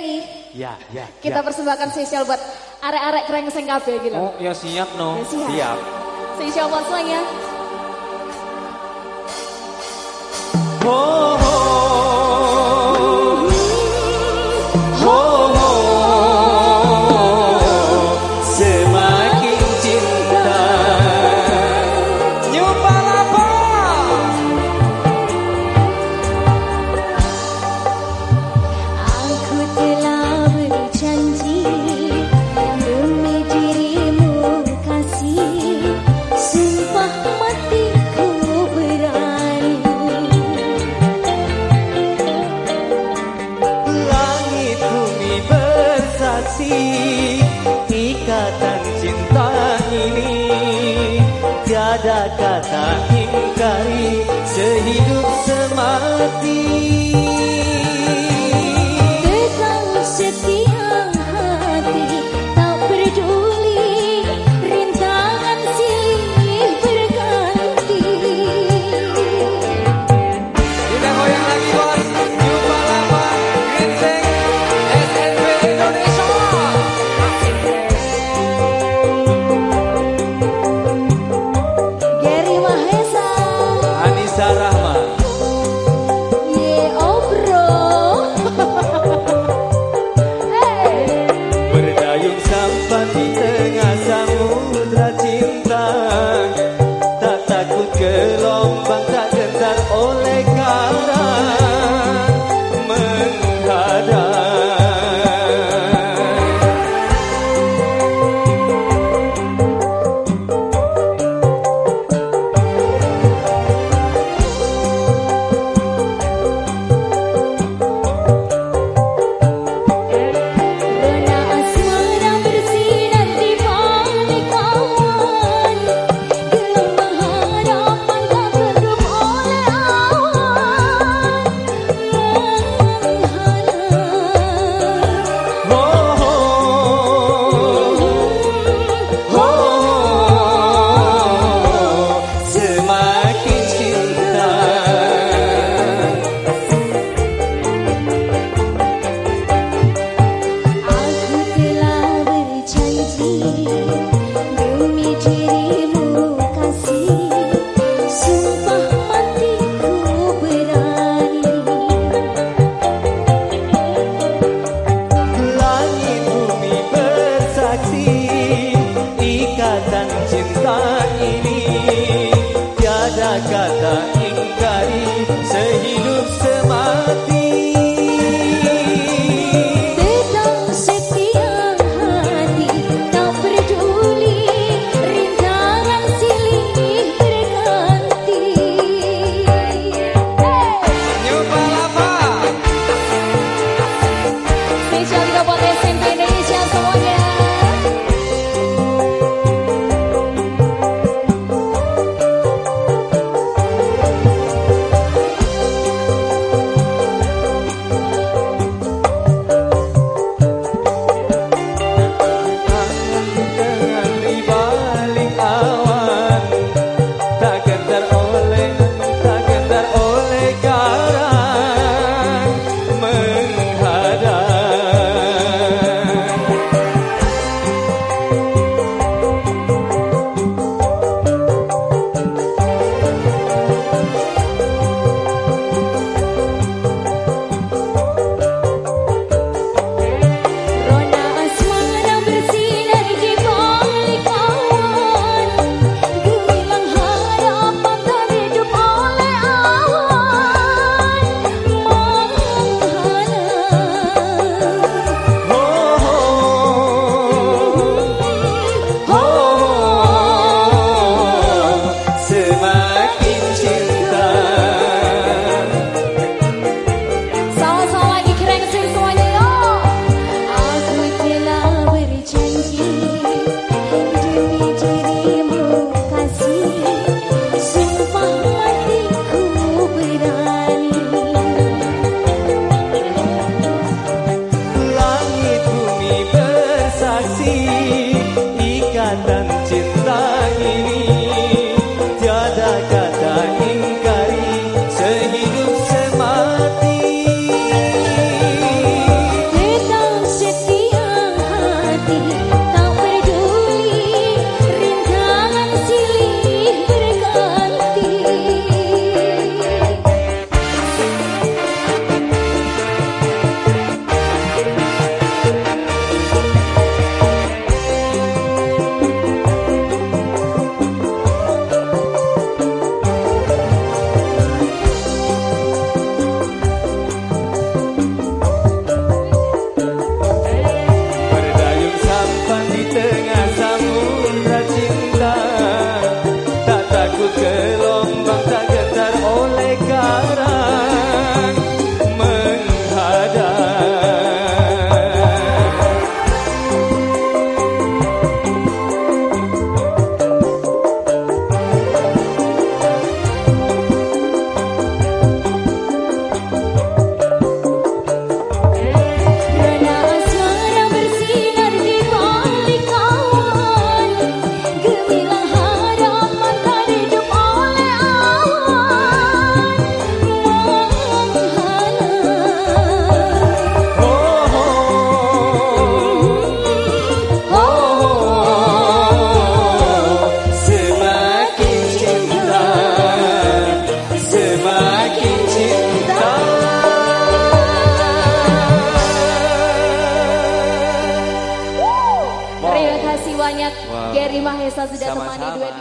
Ferry. Ya, ya. Kita ya. persembahkan spesial buat arek-arek keren krengseng kabeh gitu. Oh, ya siap no. Ya, siap. siap. Spesial buat semuanya. Oh. ingkari sehidup semati. Thank you. Mahesa sudah Sama-sama. temani duet.